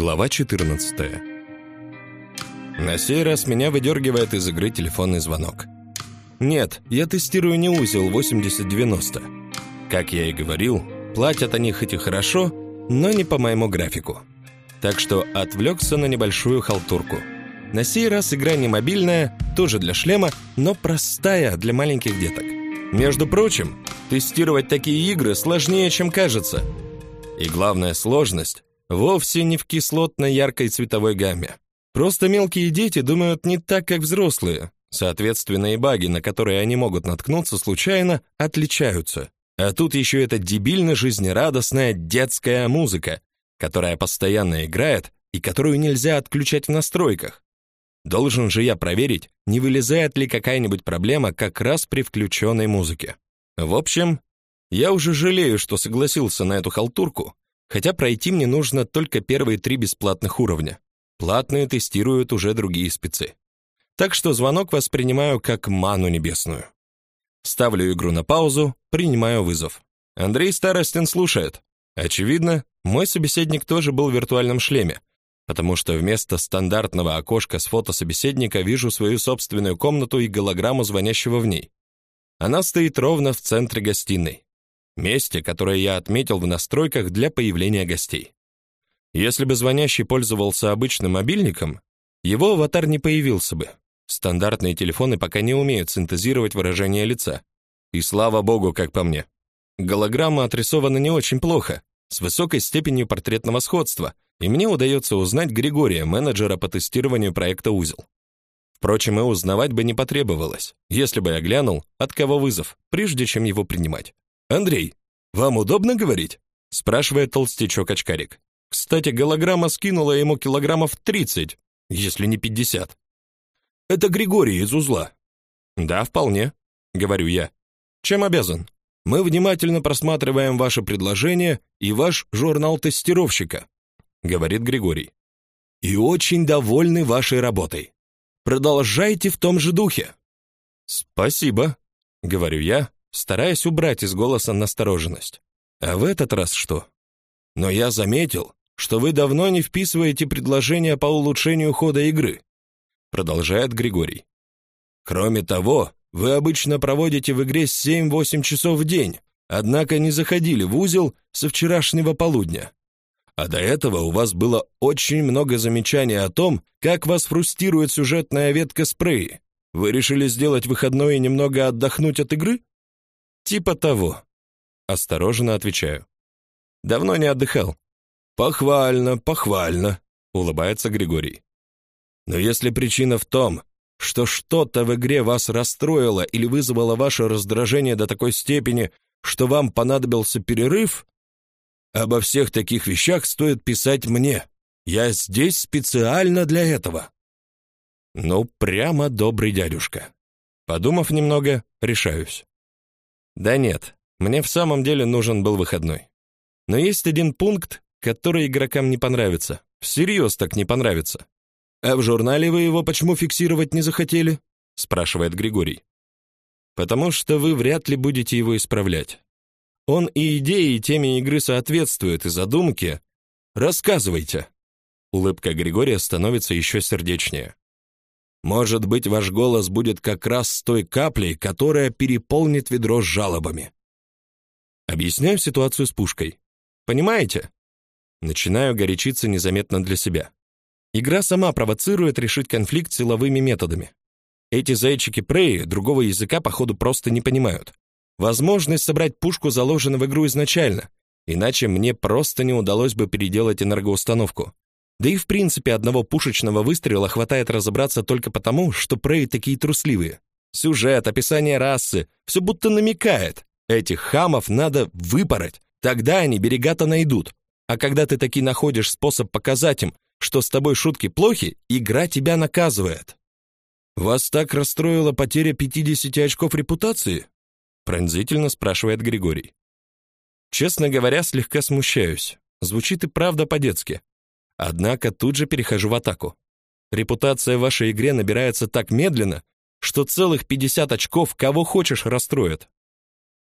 Глава 14. На сей раз меня выдергивает из игры телефонный звонок. Нет, я тестирую не узел 8090. Как я и говорил, платят они хоть и хорошо, но не по моему графику. Так что отвлекся на небольшую халтурку. На сей раз игра не мобильная, тоже для шлема, но простая для маленьких деток. Между прочим, тестировать такие игры сложнее, чем кажется. И главная сложность вовсе не в кислотно-яркой цветовой гамме. Просто мелкие дети думают не так, как взрослые. Соответственно, и баги, на которые они могут наткнуться случайно, отличаются. А тут еще эта дебильно жизнерадостная детская музыка, которая постоянно играет и которую нельзя отключать в настройках. Должен же я проверить, не вылезает ли какая-нибудь проблема как раз при включенной музыке. В общем, я уже жалею, что согласился на эту халтурку, хотя пройти мне нужно только первые три бесплатных уровня. Платные тестируют уже другие спецы. Так что звонок воспринимаю как ману небесную. Ставлю игру на паузу, принимаю вызов. Андрей Старостин слушает. Очевидно, мой собеседник тоже был в виртуальном шлеме, потому что вместо стандартного окошка с фото собеседника вижу свою собственную комнату и голограмму звонящего в ней. Она стоит ровно в центре гостиной, месте, которое я отметил в настройках для появления гостей. Если бы звонящий пользовался обычным мобильником, его аватар не появился бы. Стандартные телефоны пока не умеют синтезировать выражение лица. И слава богу, как по мне. Голограмма отрисована не очень плохо, с высокой степенью портретного сходства, и мне удается узнать Григория, менеджера по тестированию проекта Узел. Впрочем, и узнавать бы не потребовалось, если бы я глянул, от кого вызов, прежде чем его принимать. Андрей, вам удобно говорить? спрашивает толстячок-очкарик. Кстати, голограмма скинула ему килограммов 30, если не 50. Это Григорий из узла. Да, вполне, говорю я. Чем обязан? Мы внимательно просматриваем ваше предложение и ваш журнал тестировщика, говорит Григорий. И очень довольны вашей работой. Продолжайте в том же духе. Спасибо, говорю я, стараясь убрать из голоса настороженность. А в этот раз что? Но я заметил, что вы давно не вписываете предложения по улучшению хода игры, продолжает Григорий. Кроме того, вы обычно проводите в игре 7-8 часов в день, однако не заходили в узел со вчерашнего полудня. А до этого у вас было очень много замечаний о том, как вас фрустрирует сюжетная ветка спреи. Вы решили сделать выходной и немного отдохнуть от игры? Типа того. Осторожно отвечаю. Давно не отдыхал. Похвально, похвально, улыбается Григорий. Но если причина в том, что что-то в игре вас расстроило или вызвало ваше раздражение до такой степени, что вам понадобился перерыв, обо всех таких вещах стоит писать мне. Я здесь специально для этого. Ну, прямо добрый дядюшка. Подумав немного, решаюсь. Да нет, мне в самом деле нужен был выходной. Но есть один пункт, который игрокам не понравится. Всерьез так не понравится. А в журнале вы его почему фиксировать не захотели? спрашивает Григорий. Потому что вы вряд ли будете его исправлять. Он и идее, и теме игры соответствует, и задумке. Рассказывайте. Улыбка Григория становится еще сердечнее. Может быть, ваш голос будет как раз той каплей, которая переполнит ведро с жалобами. Объясняю ситуацию с пушкой. Понимаете? Начинаю горячиться незаметно для себя. Игра сама провоцирует решить конфликт силовыми методами. Эти зайчики Прей другого языка походу просто не понимают. Возможность собрать пушку заложена в игру изначально, иначе мне просто не удалось бы переделать энергоустановку. Да и в принципе одного пушечного выстрела хватает разобраться только потому, что Прей такие трусливые. Сюжет, описание расы, все будто намекает. Этих хамов надо выпороть, тогда они берега-то найдут. А когда ты таки находишь способ показать им, что с тобой шутки плохи, игра тебя наказывает. Вас так расстроила потеря 50 очков репутации? пронзительно спрашивает Григорий. Честно говоря, слегка смущаюсь. Звучит и правда по-детски. Однако тут же перехожу в атаку. Репутация в вашей игре набирается так медленно, что целых 50 очков кого хочешь расстроит.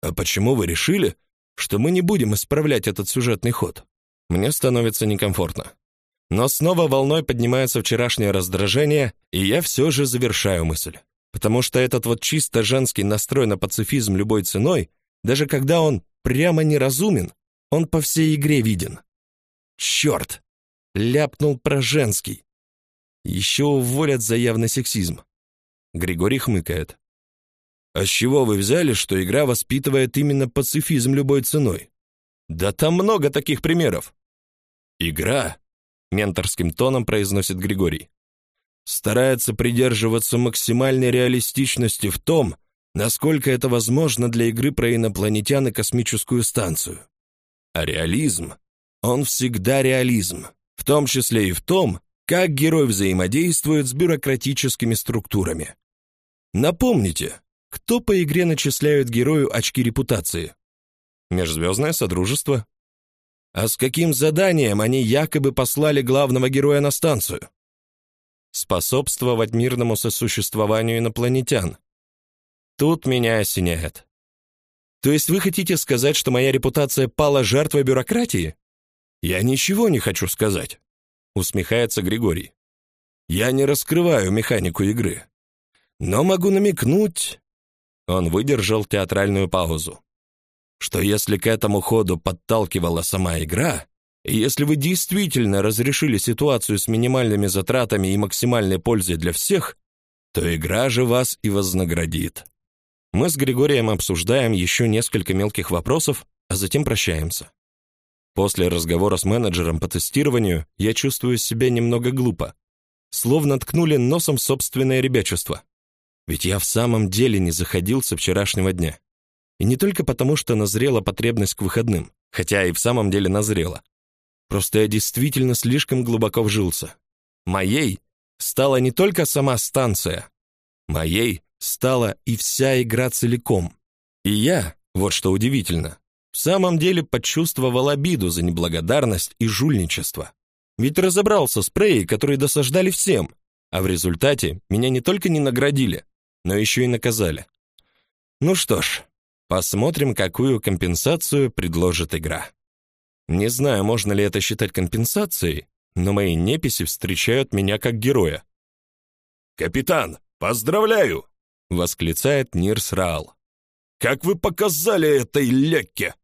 А почему вы решили, что мы не будем исправлять этот сюжетный ход? Мне становится некомфортно. Но снова волной поднимается вчерашнее раздражение, и я все же завершаю мысль. Потому что этот вот чисто женский настрой на пацифизм любой ценой, даже когда он прямо неразумен, он по всей игре виден. Черт! Ляпнул про женский. Еще уволят за явный сексизм. Григорий хмыкает. А с чего вы взяли, что игра воспитывает именно пацифизм любой ценой? Да там много таких примеров. Игра менторским тоном произносит Григорий. Старается придерживаться максимальной реалистичности в том, насколько это возможно для игры про инопланетян и космическую станцию. А реализм, он всегда реализм, в том числе и в том, как герой взаимодействует с бюрократическими структурами. Напомните, кто по игре начисляет герою очки репутации? Межзвездное Содружество, а с каким заданием они якобы послали главного героя на станцию? Способствовать мирному сосуществованию инопланетян. Тут меня осеняет. То есть вы хотите сказать, что моя репутация пала жертвой бюрократии? Я ничего не хочу сказать, усмехается Григорий. Я не раскрываю механику игры, но могу намекнуть. Он выдержал театральную паузу что если к этому ходу подталкивала сама игра, и если вы действительно разрешили ситуацию с минимальными затратами и максимальной пользой для всех, то игра же вас и вознаградит. Мы с Григорием обсуждаем еще несколько мелких вопросов, а затем прощаемся. После разговора с менеджером по тестированию я чувствую себя немного глупо, словно ткнули носом собственное ребячество. Ведь я в самом деле не заходил со вчерашнего дня. И не только потому, что назрела потребность к выходным, хотя и в самом деле назрела. Просто я действительно слишком глубоко вжился. Моей стала не только сама станция, моей стала и вся игра целиком. И я, вот что удивительно, в самом деле почувствовал обиду за неблагодарность и жульничество. Ведь разобрался с Прей, которые досаждали всем, а в результате меня не только не наградили, но еще и наказали. Ну что ж, Посмотрим, какую компенсацию предложит игра. Не знаю, можно ли это считать компенсацией, но мои неписи встречают меня как героя. «Капитан, поздравляю!» — восклицает Нирс Раал. «Как вы показали этой лекке!»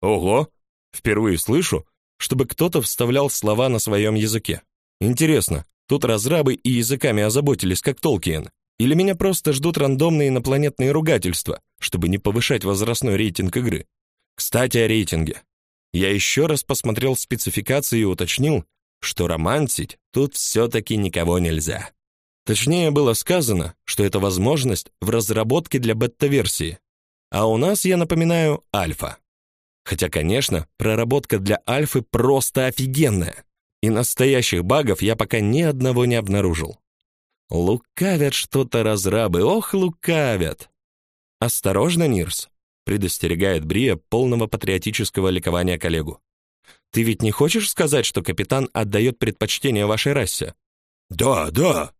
«Ого! Впервые слышу, чтобы кто-то вставлял слова на своем языке. Интересно, тут разрабы и языками озаботились, как Толкиен, или меня просто ждут рандомные инопланетные ругательства, чтобы не повышать возрастной рейтинг игры. Кстати, о рейтинге. Я еще раз посмотрел спецификации и уточнил, что романтить тут все-таки никого нельзя. Точнее было сказано, что это возможность в разработке для бета-версии. А у нас, я напоминаю, альфа. Хотя, конечно, проработка для альфы просто офигенная. И настоящих багов я пока ни одного не обнаружил. Лукавят что-то разрабы, ох, лукавят. Осторожно, Нирс, предостерегает Брия полного патриотического ликования коллегу. Ты ведь не хочешь сказать, что капитан отдает предпочтение вашей расе? Да, да.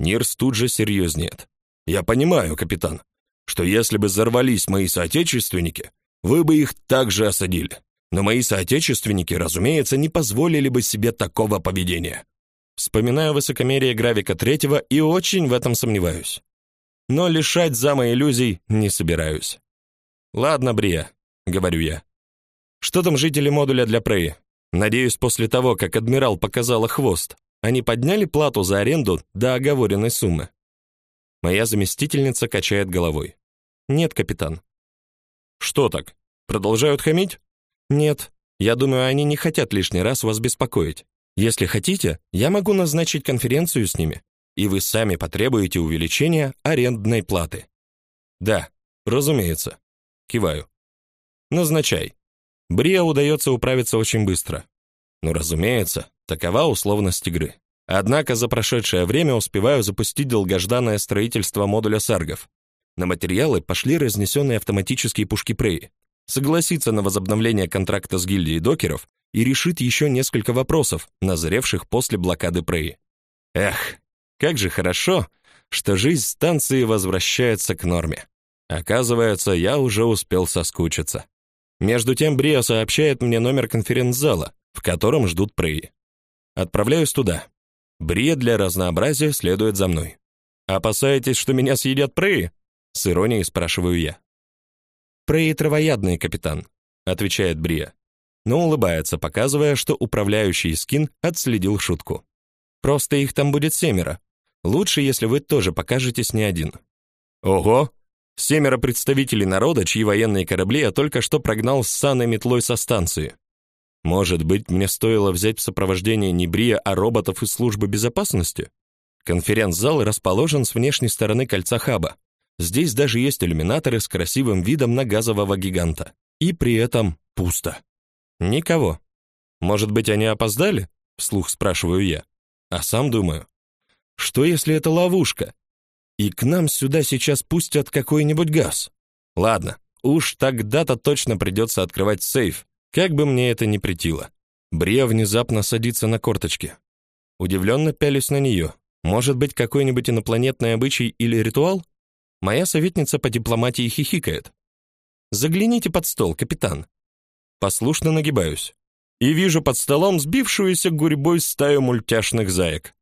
Нирс тут же серьезнеет. Я понимаю, капитан, что если бы взорвались мои соотечественники, вы бы их также осадили. Но мои соотечественники, разумеется, не позволили бы себе такого поведения. Вспоминаю высокомерие Гравика Третьего и очень в этом сомневаюсь. Но лишать зама иллюзий не собираюсь. Ладно, Брия, говорю я. Что там жители модуля для Преи? Надеюсь, после того, как адмирал показала хвост, они подняли плату за аренду до оговоренной суммы. Моя заместительница качает головой. Нет, капитан. Что так? Продолжают хамить? Нет. Я думаю, они не хотят лишний раз вас беспокоить. Если хотите, я могу назначить конференцию с ними, и вы сами потребуете увеличения арендной платы. Да, разумеется. Киваю. Назначай. Бриа удается управиться очень быстро. Но, разумеется, такова условность игры. Однако за прошедшее время успеваю запустить долгожданное строительство модуля саргов. На материалы пошли разнесенные автоматические пушки Прей. Согласиться на возобновление контракта с гильдией докеров и решит еще несколько вопросов, назревших после блокады Преи. Эх, как же хорошо, что жизнь станции возвращается к норме. Оказывается, я уже успел соскучиться. Между тем Брио сообщает мне номер конференц-зала, в котором ждут Преи. Отправляюсь туда. Брия для разнообразия следует за мной. Опасаетесь, что меня съедят преи? С иронией спрашиваю я. Преи травоядные, капитан, отвечает Брия, но улыбается, показывая, что управляющий скин отследил шутку. Просто их там будет семеро. Лучше, если вы тоже покажетесь не один. Ого, семеро представителей народа, чьи военные корабли я только что прогнал с саной метлой со станции. Может быть, мне стоило взять в сопровождение не Брия, а роботов из службы безопасности? Конференц-зал расположен с внешней стороны кольца хаба. Здесь даже есть иллюминаторы с красивым видом на газового гиганта. И при этом пусто. Никого. Может быть, они опоздали? Вслух спрашиваю я. А сам думаю, что если это ловушка? И к нам сюда сейчас пустят какой-нибудь газ. Ладно, уж тогда-то точно придется открывать сейф, как бы мне это ни претило. Брия внезапно садится на корточки. Удивленно пялюсь на нее. Может быть, какой-нибудь инопланетный обычай или ритуал? Моя советница по дипломатии хихикает. Загляните под стол, капитан. Послушно нагибаюсь и вижу под столом сбившуюся гурьбой стаю мультяшных заек.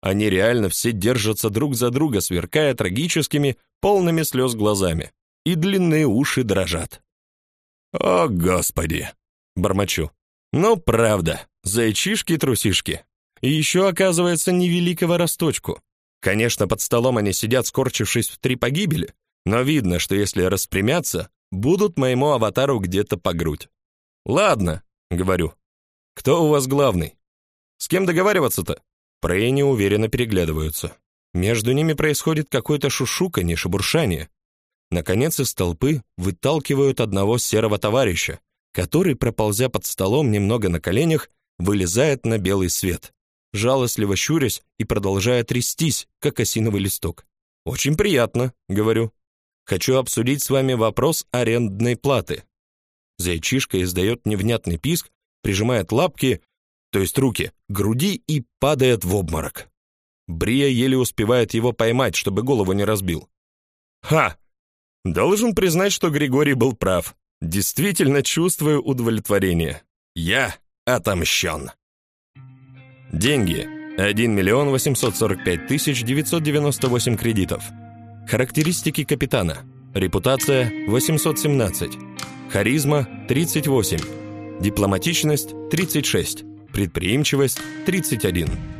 Они реально все держатся друг за друга, сверкая трагическими, полными слез глазами, и длинные уши дрожат. О, господи, бормочу. Ну, правда, зайчишки-трусишки. И еще, оказывается, невеликого росточку. Конечно, под столом они сидят, скорчившись в три погибели, но видно, что если распрямятся, будут моему аватару где-то по грудь. Ладно, говорю. Кто у вас главный? С кем договариваться-то? Прей неуверенно переглядываются. Между ними происходит какое-то шушуканье, шебуршание. Наконец из толпы выталкивают одного серого товарища, который, проползя под столом немного на коленях, вылезает на белый свет, жалостливо щурясь и продолжая трястись, как осиновый листок. «Очень приятно», — говорю. «Хочу обсудить с вами вопрос арендной платы». Зайчишка издает невнятный писк, прижимает лапки, то есть руки, груди и падает в обморок. Брия еле успевает его поймать, чтобы голову не разбил. «Ха! Должен признать, что Григорий был прав. Действительно чувствую удовлетворение. Я отомщен». Деньги. 1 миллион 845 тысяч 998 кредитов. Характеристики капитана. Репутация 817. Харизма 38. Дипломатичность 36. Предприимчивость 31.